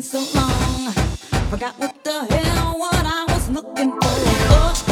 so long. Forgot what the hell what I was looking for. Oh.